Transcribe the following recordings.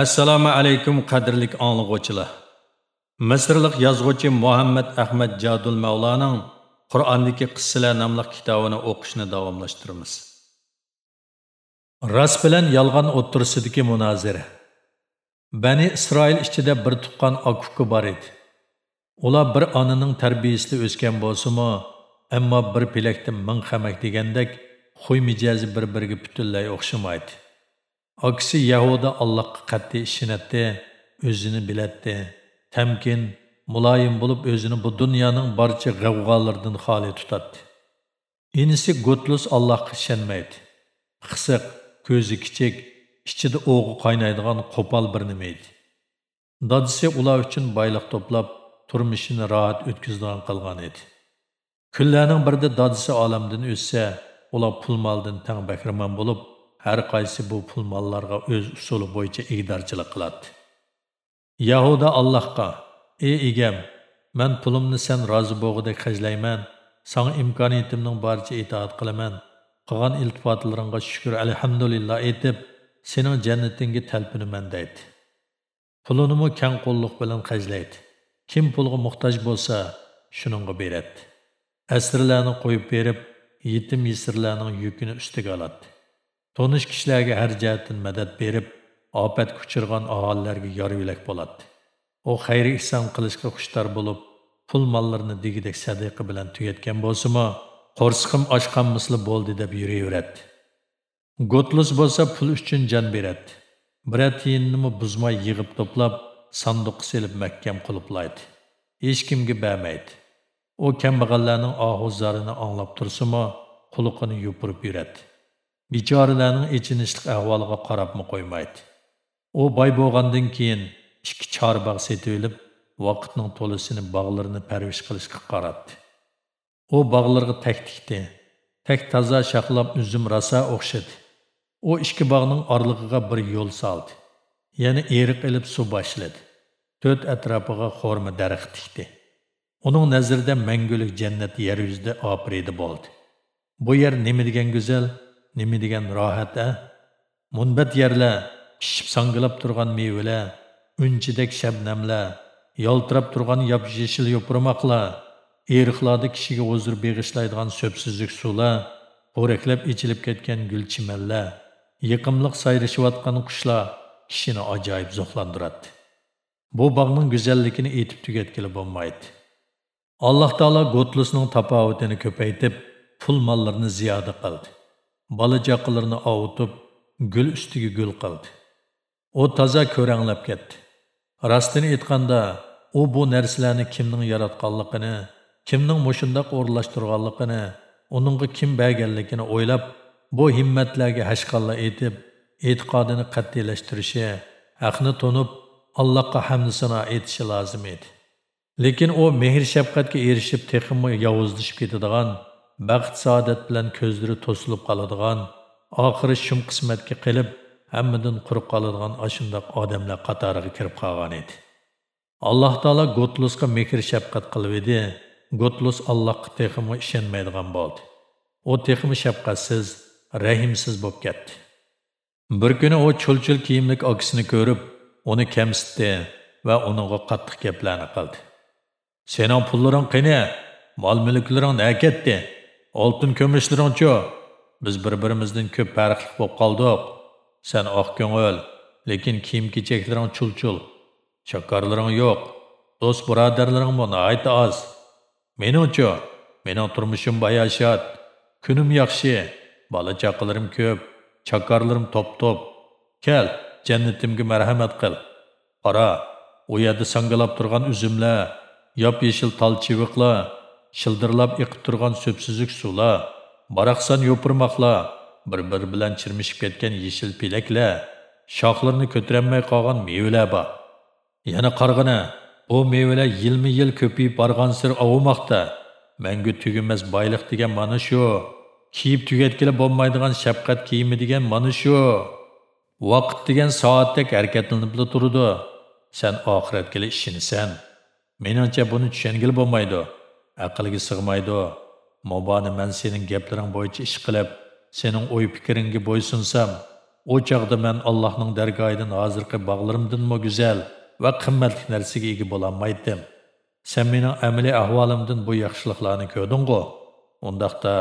assalomu alaykum qadrli anglag'uvchilar misrlik yozuvchi muhammad ahmad jadul mavlaning qur'ondagi qissalar nomli kitobini o'qishni davomlashtiramiz. Rost bilan yolg'on o'ttirisidagi munozara. Bani isroil ichida bir tuqqan okuki bor edi. Ular bir onaning tarbiyasida o'sgan bo'lsimi ammo bir pilakda ming hamak degandek xuy mijozi bir biriga butunlay o'xshamaydi. Akisi Yahuda Allah'a qat'i işinətdi, özünü biletti. Temkin, mulayim bulup özünü bu dünyanın barca qəvqalarından hali tutatdı. İnisi Gutlus Allah'a şenmeydi. Xısıq, gözü кичек, içində oğu qaynaydigan қопал bir nimeydi. Dadisi ular üçün baylıq toplab, turmuşini rahat ötküzdiğən qılğan idi. Küllərinin birdə dadisi alamdan ötsə, ular pul maldan təng bəkrəman bulub, har qaysi bu pul mollarga o'z usuli bo'yicha igdorchilik qiladi? Yahuda allohga ey egam man pulimni sen rozi bo'g'idek hajlayman san imkoniyatimning boricha itoat qilaman. Qilgan iltifotlaringga shukur alhamdulillah aytib sening jannatingga talpinaman deydi. Pulinimu kang qo'lliq bilan hajlaydi kim pulga muhtoj bo'lsa shuningga beradi. Asrlarni qo'yib berib yetim yesirlarning yukini ustiga oladi. Tonuş kishilarga har jihatdan madad berib, ofat kuchirgan aholilarga yor yo'lak bo'ladi. U xayri ihson qilishga xushtor bo'lib, pul mollarini digidek sadiqa bilan tugatgan bo'lsa-mu, qo'rsiqim ochgan misli bo'ldi deb yuraveradi. Gotlus bo'lsa pul uchun jon beradi. Birat tiyinni buzmay yig'ib to'plab, sanduqqa selib mahkam quluplaydi. Hech kimga bermaydi. U kambag'allarning ohu-zarini anglab tursa-mu, quluqini yupurib yuradi. Bechoralarning echinishlik ahvoliga qarabmi qo'ymaydi. U boy bo'lgandan keyin ikki chorbog' setilib olib vaqtning to'lisini bog'larini parvish qilishga qaratdi. U bog'larga tak tikdi. Tak toza shaqlab uzum rosa o'xshadi. U ikki bog'ning orlig'iga bir yo'l soldi. Yana eriq ilib suv boshladi. To'rt atrofiga xo'rma daraxt tikdi. Uning nazarida mangulik jannat yer yuzida opridi bo'ldi. Bu yer nima degan go'zal? Nima degan rohat a munbat yerlar pishib songilab turgan mevalar unchidek shabnamlar yoltirab turgan yop yeshil yo'pirmoqlar eriqlarda kishiga o'zir beg'ishlaydigan so'psizlik suvlar o'raklab ichilib ketgan gulchimanlar yiqimliq sayrashayotgan qushlar kishini ajoyib zo'qlantiradi bu bog'ning go'zalligini aytib tugatgili bo'lmaydi alloh taolo gotlusning tapovutini ko'paytib pul mollarni ziyoda qildi bola chaqalarini ovutib gul ustiga gul qildi. U toza ko'ranglab ketdi. Rostini aytganda u bu narsalarni kimning yaratganligini kimning mushundoq o'rinlashtirganligini uningga kim berganligini o'ylab bu himmatlarga hashqalla aytib e'tiqodini qat'iylashtirishi haqni to'nib allohga hamdi sano aytishi lozim edi. Lekin u mehr shafqatga erishib texmi yovuzlashib ketadigan baxt saodat bilan ko'zlari to'silib qoladigan oxiri shum qismatga qilib hammadan quruq qoladigan ashundoq odamlar qatoriga kirib qolgan edi. Alloh taolo gotlusga mehr shafqat qilib edi. Gotlus allohga texmi ishonmaydigan bo'ldi. U texmi shafqatsiz rahimsiz bo'lib ketdi. Bir kuni u chulchul kiyimlik okisini ko'rib uni kamsitdi va uningga qattiq gaplarni qildi. Sening pullaring qani? Mol mulklaring na oltin ko'mishlaringchi biz bir birimizdan ko'p farqli bo'lib qoldik. San oq ko'ngil lekin kiyim kechaklaring chulchul. Shakarlaring yo'q. Do'st birodarlaring nihoyat oz. Meningchi mening turmushim bayashat kunim yaxshi bola chaqalarim ko'p chakarlarim top top kel jannatimga marhamat qil. Qara u yerda sangilab turgan uzumlar yop yeshil tol chiviqlar shildirlab iqib turgan so'psizlik suvlar baraqsan yo'pirmoqlar bir bir bilan chirmishib ketgan yeshil pelaklar shoxlarini ko'tarolmay qolgan mevalar bor. Yana qarg'ina bu mevalar yilma yil ko'payib borgan sir ovmoqda. Mangu tugamas boyliq degan mana shu kiyib tugatgili bo'lmaydigan shafqat kiyimi degan mana shu. Vaqt degan soatdek harakatlanib turadi. Sen oxiratga ishinasan meningcha buni tushungil bo'lmaydi. Aqlga sig'maydi moboni man sening gaplaring bo'yicha ish qilib sening o'y fikringga bo'ysunsam u chog'da man allohning dargohidan hozirgi bog'larimdanmi go'zal va qimmatli narsaga ega bo'lolmaydim sen mening amaliy ahvolimdan bu yaxshiliklarni ko'rding'u? Undaqda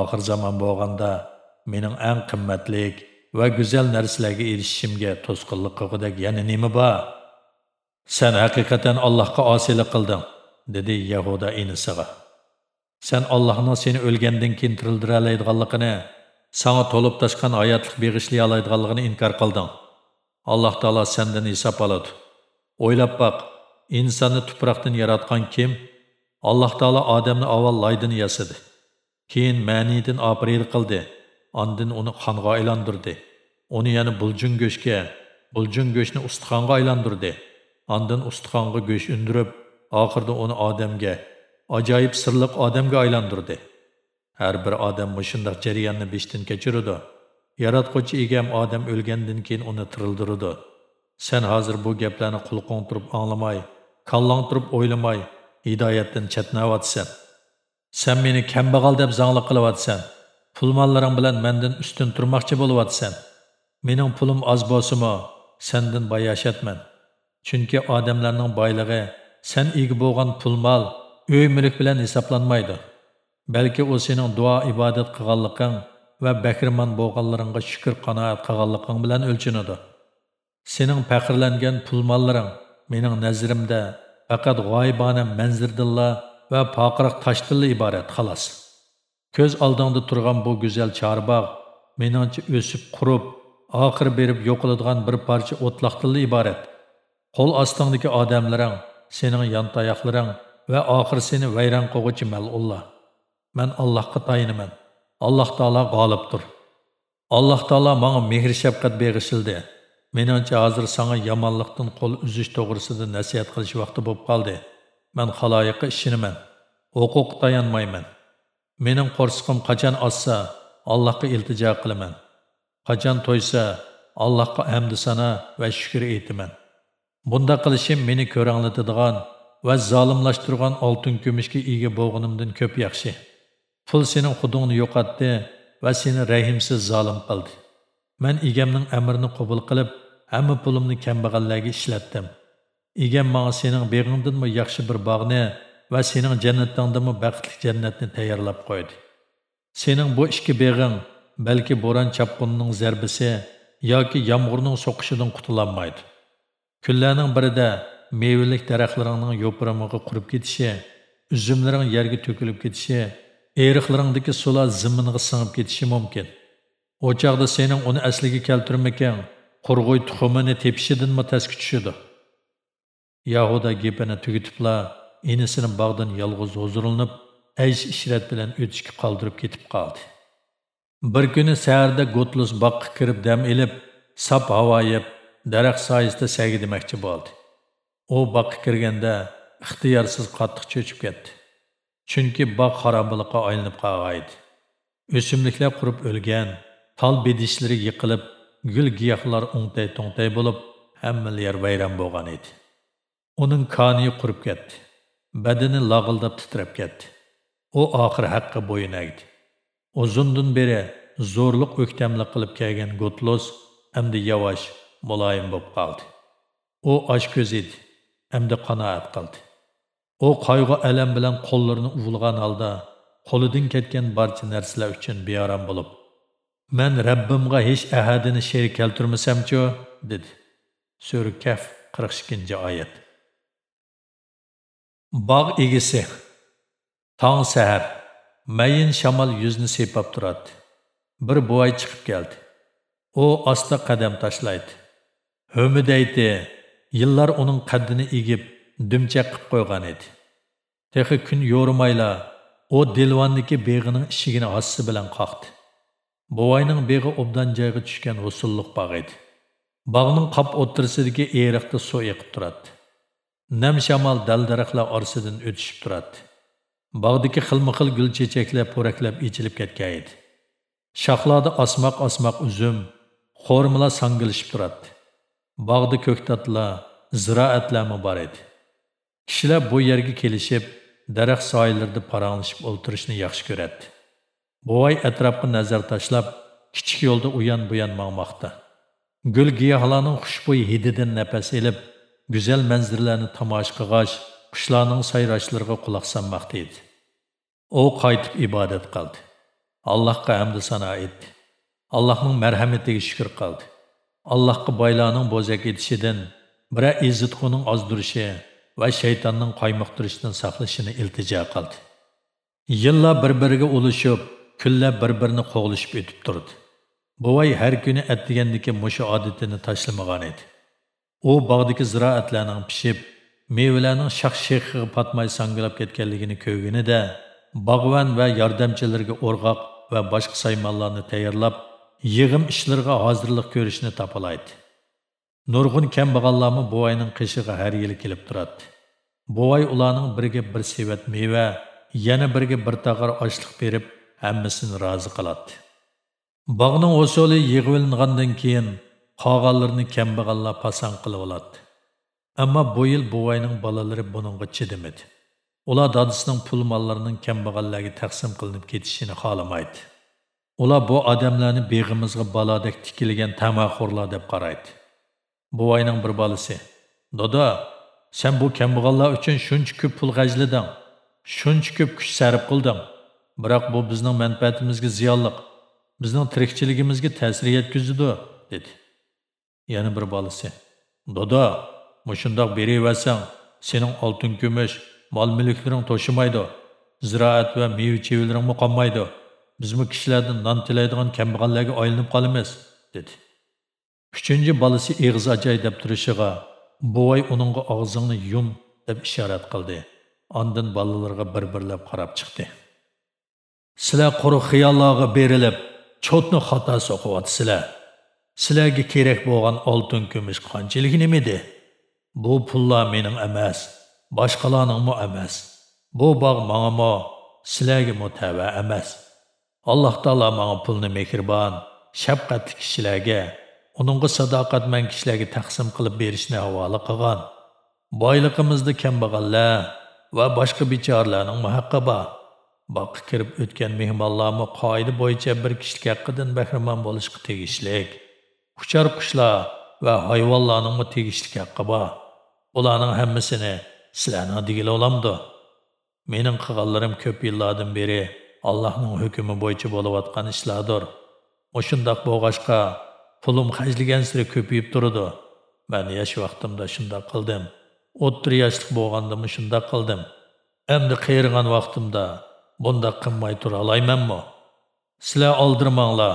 oxir zamon bo'lganda mening eng qimmatlik va go'zal narsalarga erishishimga to'sqinlik qilgudek yana nima bor? Sen haqiqatan allohga osiylik qilding. Dedi yahuda inisiga sen allohning seni o'lgandan keyin tirildiroladiganligini sana to'lib toshgan hayotlik beg'ishlay oladiganligini inkor qilding. Alloh taolo sendan hisob oladi o'ylab boq insonni tuproqdan yaratgan kim? Alloh taolo odamni avval laydan yasadi keyin ma'nidan obril qildi Ondan uni qonga aylantirdi uni yana buljun go'shtga buljun go'shtni ustixonga aylantirdi Ondan ustixonga go'sh undirib oxirida uni odamga ajoyib sirliq odamga aylantirdi. Har bir odam mushundoq jarayonni beshdan kechiradi. Yaratquvchi egam odam o'lgandan keyin uni tirildiradi sen hozir bu gaplarni qulqing turib anglamay kallang turib o'ylamay hidoyatdan chetnayotsan sen meni kambag'al deb zangli qilyotsan. Pul mollaring bilan mendan ustun turmoqchi bo'lyotsan. Mening pulim oz bo'lsimi sendan bayashatman chunki odamlarning boyligi sen ega bo'lgan pul mol uy mulk bilan hisoblanmaydi balki u sening duo ibodat qilganliging va bakirmon bo'lganlaringga shukur qanoat qilganliging bilan o'lchinadi sening faxrlangan pul mollaring mening nazarimda faqat g'oyibona manzirdilla va poqiroq toshdilla iborat xolos ko'z oldingda turgan bu go'zal chorbog' meningcha o'sib qurib oxir berib yo'qoladigan bir parcha o'tloqdilla iborat. Qo'l ostingdagi odamlaring sening yontayoqlaring va oxir seni vayron qilg'uchi malulloh man allohga tayinaman alloh taolo g'olibdir. Alloh taolo manga mehr shafqat beg'ishildi. Meningcha hozir sanga yomonlikdan qo'l uzish to'g'risida nasihat qilish vaqti bo'lib qoldi. Man haloyiqqa ishinaman huquq tayanmayman. Mening qo'rsiqim qachon ossa allohga iltijo qilaman. Qachon to'ysa allohga hamdi sana va shukr aytaman. Bunda qilishim meni ko'ranglatadigan va zolimlashtirgan oltin kumushga ega bo'lganimdan ko'p yaxshi. Pul sening xudingni yo'qotdi va seni rahimsiz zolim qildi. Men egamning amrini qabul qilib hamma pulimni kambag'allarga ishlatdim. Egam menga sening beg'ingdanmi yaxshi bir bog'ni va sening jannatdangdimi baxtli jannatni tayyorlab qo'ydi. Sening bu ikki beg'ing balki bo'ron chapqunning zarbisi yoki yomg'irning so'qishidan qutulanmaydi. Kunlarning birida mevalik daraxtlaringning yo'piramig'i qurib ketishi uzumlaring yerga to'kilib ketishi eriqlaringdagi sular ziminga singib ketishi mumkin. U chog'da sening uni asliga keltirmakan qurg'uy tuxumini tepishidanmi tasga tushidi yahuda gapini tugitibla inisini bog'dan yolg'iz huzurlanib aysh ishrat bilan o'tishga qoldirib ketib qoldi. Bir kuni saharda gotlus boqqa kirib dam ilib sap havo daraxt soyasida sagi demoqchi bo'ldi. U boqqa kirganda ixtiyorsiz qattiq cho'chib ketdi. Chunki bog' xarobalikqa aylanib qolgan edi o'simliklar qurib o'lgan tol bedishlari yiqilib gul giyohlar o'ngtay to'ngtay bo'lib hamma yer vayron bo'lgan edi. Uning koni qurib ketdi. Badani lag'ildab titrab ketdi. U oxir haqqa bo'yin agdi. Uzundan beri zo'rliq o'ktamlik qilib kelgan gotlos endi yavaş muloyim bo'lib qoldi. U ochko'z edi endi qanoat qildi. U qayg'u alam bilan qo'llarini uvilgan holda qo'lidan ketgan barcha narsalar uchun beorom bo'lib man rabbimga hech ahadini sherik keltirmasamchu dedi. Sura kaf qirq ikkinchi oyat. Bog' egisi tong sahar mayin shamol yuzni sepab turadi. Bir buvay chiqib keldi. U asta qadam tashlaydi. Ho'midaydi yillar uning qaddini egib dumchaq qilib qo'ygan edi. Texi kun yo'rimayla u delvonniki beg'ining ishigini hossi bilan qoqdi. Buvayning beg'i obdan joyga tushgan husulliq bog' edi. Bog'ning qop o'ttirisidagi eriqda suv eqib turadi nam shamol dal daraxtlar orasidan o'tishib turadi bog'dagi xilma xil gul chechaklar po'raklab ichilib ketgan edi. Shoxlarda osmoq osmoq uzum xo'rmalar sangilishib turadi bog'da ko'ktatlar ziroatlarmi bar edi. Kişiler bu yerga kelishib daraxt soylarida paranglashib o'ltirishni yaxshi ko'radi. Buvay atrofga nazar tashlab kichik yo'lda uyan buyan mangmoqda gul giyohlarning xushbo'y hididan nafas elib, go'zal manzillarni tomosha qilg'ach qushlarning sayrashlariga quloq solmoqda edi. U qaytib ibodat qildi. Allohga hamd sano etdi. Allohning marhamatiga shukr qildi. Allohga boylarning bo'zak etishidan bira izzitquning azdırışı va şeytanın qaymoqtirishidan saqlashini iltica qildi Yılla bir biriga ulashib kunlar bir birini qo'g'lishib o'tib durdu. buvay har günü atdigandiki muşu odatini tashlamagan idi. O, bağdaki ziroatlarning pishib mevalarning shaq shexiga patmay sangilab ketganligini ko'rganida bağvan va yordamchilarga o'rg'oq va boshqa saymonlarni tayyorlab yig'im ishlarga hozirlik ko'rishni topalaydi. Nurg'un kambag'allarmi buvayning qishig'i har yili kelib turadi. Buvay ularning biriga bir sevat meva yana biriga bir tag'ir ochliq berib hammasini rozi qiladi. Bog'ning o'soli yig'ilingandan keyin qolganlarini kambag'allar pasan qilib oladi. Ammo bu yil buvayning bolalari buningga chidamadi ular dadisining pul mollarining kambag'allarga taqsim qilinib ketishini xohlamaydi. Ular bu odamlarni beg'imizga balodek tikilgan tamaxo'rlar deb qaraydi. Buvayning bir bolasi doda sen bu kambag'allar uchun shuncha ko'p pul g'ajliding, shuncha ko'p kuch sarf qilding. Biroq bu bizning manfaatimizga ziyonliq bizning tirikchiligimizga ta'sir yetkazadi dedi. Yana bir bolasi doda mushundoq beraversang sening oltin kumush mol mulklaring to'shimaydi ziroat va meva chevalarning qolmaydi bizmi kishilardan non tilaydigan kambag'allarga aylanib qolamiz dedi uchinchi bolasi eg'iz ajay deb turishiga buvay uningga og'zingni yum deb ishorat qildi Ondan balalarga bir-birlab qarab chiqdi. Sizlar quruq xiyollarga berilib, chotni xato so'qiyapsizlar. Sizlarga kerak bo'lgan oltin kumush qanchalik nimadi? Bu pullar mening emas, boshqalarningmi emas. Bu bog' mangamo sizlarga mutava emas. Alloh taolo menga pulni mehribon, shafqatli kishilarga, uningga sadoqatman kishilarga taqsim qilib berishni havola qilgan. Boyligimizda kambag'allar va boshqa bechoralarning haqqi bor. Boqqa kirib o'tgan mehmonlarmi qoida bo'yicha bir kishilik haqqidan bahramand bo'lishga tegishlik. Uchar qushlar va hayvonlarning tegishli haqqi bor. Ularning hammasini sizlarning digili olamdi mening qilganlarim ko'p yillardan beri allohning hukmi bo'yicha bo'layotgan ishlardir. O'shundoq bo'lg'achqa pulim hajligan siri ko'payib turdi. Men yosh vaqtimda shunday qildim. O'ttir yoshlik bo'lganda shunday qildim. Endi qiyirgan vaqtimda bundoq qilmay tura olaymanmi sizlar oldirmanglar.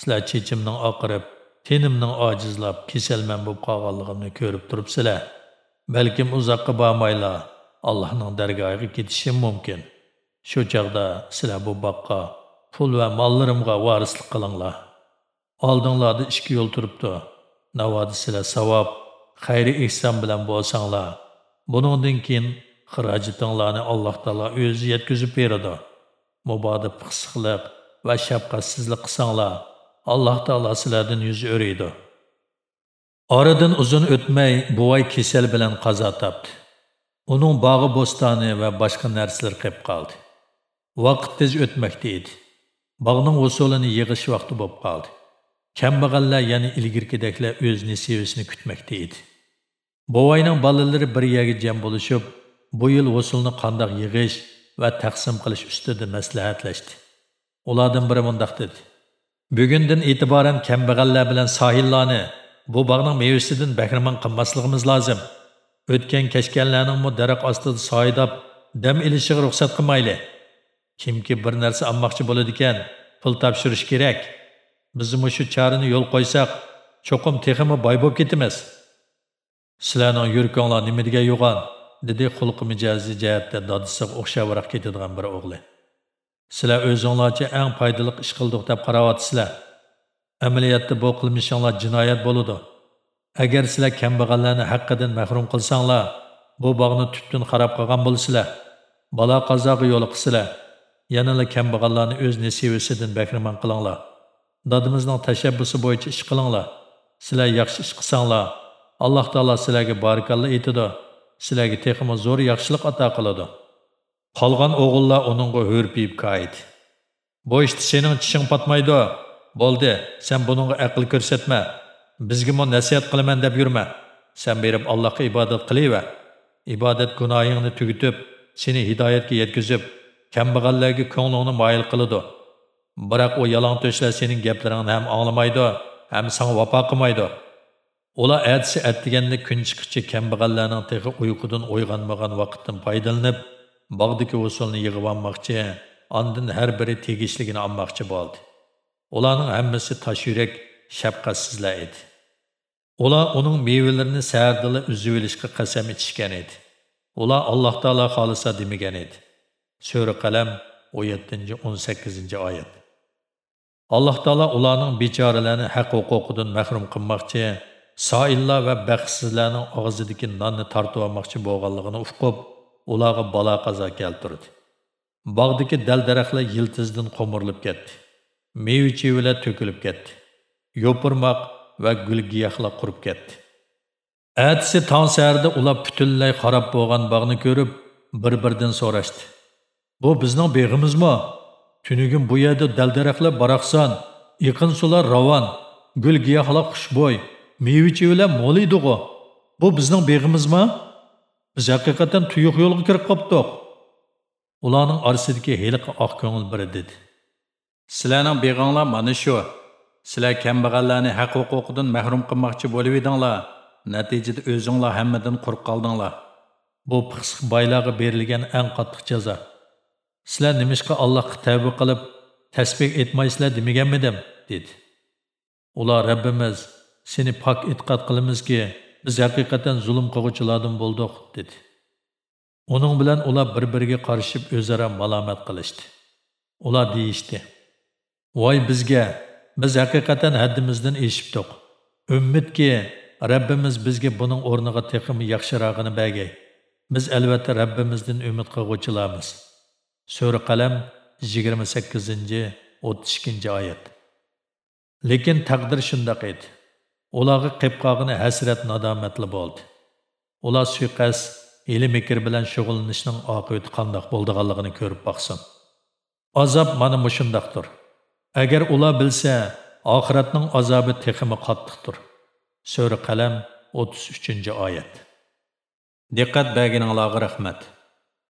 Sizlar chechimning oqirib tenimning ojizlab kasalman bo'lib qolganligimni ko'rib turibsizlar. Balkim uzoqqa bormaylar allohning dargohiga ketishim mumkin. Şu çağda sizlar bu boqqa pul va mollarimga varislik qilinglar. Oldinglarda ikki yo'l turibdi. Navoda sizlar savob xayri ehson bilan bo'lsanglar. Buningdan keyin xirajitinglarni alloh taolo o'zi yetkazib beradi. Muboda piqsiqliq va shafqatsizlik qilsanglar alloh taolo sizlardan yuz o'raydi. Oradan uzun o'tmay buvay kasal bilan qazo topdi. Onun bağı bo'stoni va boshqa narsalar qilib qoldi. Vaqt tez o'tmoqda edi bog'ning usulini yig'ish vaqti bo'lib qoldi. Kambag'allar yana ilgirkidaklar o'z nesivasini kutmoqda edi bovayning bolalari bir yerga jam bo'lishib bu yil usulni qandoq yig'ish va taqsim qilish ustida maslahatlashdi. Ulardan biri mundoq dedi. Bugundan e'tiboran kambag'allar bilan sohillarni bu bog'ning mevasidan bahramand qilmasligimiz lozim. O'tgan kashkanlarningmi daraxt ostida soydab dam ilishiga ruxsat qilmayli. Kimki bir narsa olmoqchi bo'ladi ekan pul topshirish kerak. Bizmi shu charini yo'l qo'ysak cho'qim teximi boy bo'lib ketamiz sizlarning yurkinglar nima degan yo'g'on? dedi xulqi mijozi jihatda dodisiga o'xshabroq ketadigan bir o'g'li. Sizlar o'zinglarcha eng foydali ish qildik deb qarayapsizlar. Amaliyotda bu qilmishinglar jinoyat bo'ladi. Agar sizlar kambag'allarni haqqidan mahrum qilsanglar bu bog'ni tubdan qarab qolgan bo'lsizlar. Balo qazoga yo'liqisilar yanala kambag'allarni o'z nasibasidan bahramand qilinglar. Dadimizning tashabbusi bo'yicha ish qilinglar. Sizlar yaxshi ish qilsanglar. Alloh taolo sizlarga barakalla aytadi. Sizlarga texmi zo'r yaxshilik ato qiladi. Qolgan o'g'illar uningga hurpiyib qayt bu ishni sening tishing patmaydi. Bo'ldi sen buningga aql ko'rsatma. Bizga nasihat qilaman deb yurma. Sen berib allohga ibodat qilaver ibodat gunohingni tugitib seni hidoyatga yetkazib kambag'allarga ko'nglingni moyil qiladi. Biroq u yalon to'shlar sening gaplaringni ham anglamaydi ham sanga vafo qilmaydi. Ular atsi atdiganda kun chiqishi kambag'allarning texi uyqudan uyg'onmagan vaqtdan foydalanib bog'dagi usulni yig'ib olmoqchi andin har biri tegishligini olmoqchi bo'ldi. Ularning hammasi tosh yurak shafqatsizlar edi. Ular uning mevalarini sardila uzib olishga qasam ichishgan edi. Ular alloh taolo xohlasa demagan edi. Sura qalam 17-18 oyat. Alloh taolo ularning bechoralarni haq huquqidan mahrum qilmoqchi soillar va baxtsizlarning og'zidagi nonni tortib olmoqchi bo'lganligini uqib ularga balo qazo keltirdi. Bog'dagi dal daraxtlar yiltizdan qo'mirilib ketdi. Meva chevalar to'kilib ketdi. Yo'pirmoq va gul giyohlar qurib ketdi. Atisi tong saharda ular butunlay xarob bo'lgan bog'ni ko'rib bir biridan so'rashdi. Bu bizning beg'imizmi tunugin bu yerda dal daraxtlar baroqson iqin sular ravon gul giyohlar xushbo'y meva chevalar mo'l edig'u bu bizning beg'imizmi biz haqiqatan tuyuq yo'lga kirib qolibdiq ularning orasidagi heliqi oq ko'ngil biri dedi. Sizlarning beg'inglar mana shu. Sizlar kambag'allarni haq huquqidan mahrum qilmoqchi bo'lib edinglar natijada o'zinglar hammadan quruq qoldinglar. Bu piqsiq boylarga berilgan eng qattiq jazo sizlar nimishqa allohga tavba qilib tasbeh etmaysizlar demaganmidim dedi. Ular rabbimiz seni pok e'tiqod qilamizki biz haqiqatan zulm qilg'uvchilardan bo'ldik dedi. Uning bilan ular bir biriga qarishib o'zaro malomat qilishdi. Ular deyishdi voy bizga biz haqiqatan haddimizdan eshibdiq umidki rabbimiz bizga buning o'rniga texmi yaxshirog'ini bergay biz albatta rabbimizdan umid qilg'uvchilarmiz. Sura qalam 28 32 oyat. Lekin taqdir shundoq edi. Ularga qilib qolgani hasrat nadomatli bo'ldi. Ular suiqasd ilm mikr bilan shug'ullanishning oqibati qandoq bo'ldiganligini ko'rib boqsin. Azob mana mushundoqdir. Agar ular bilsa oxiratning azobi teximi qattiqdir. Sura qalam 33 oyat. Diqqat berganinglarga rahmat.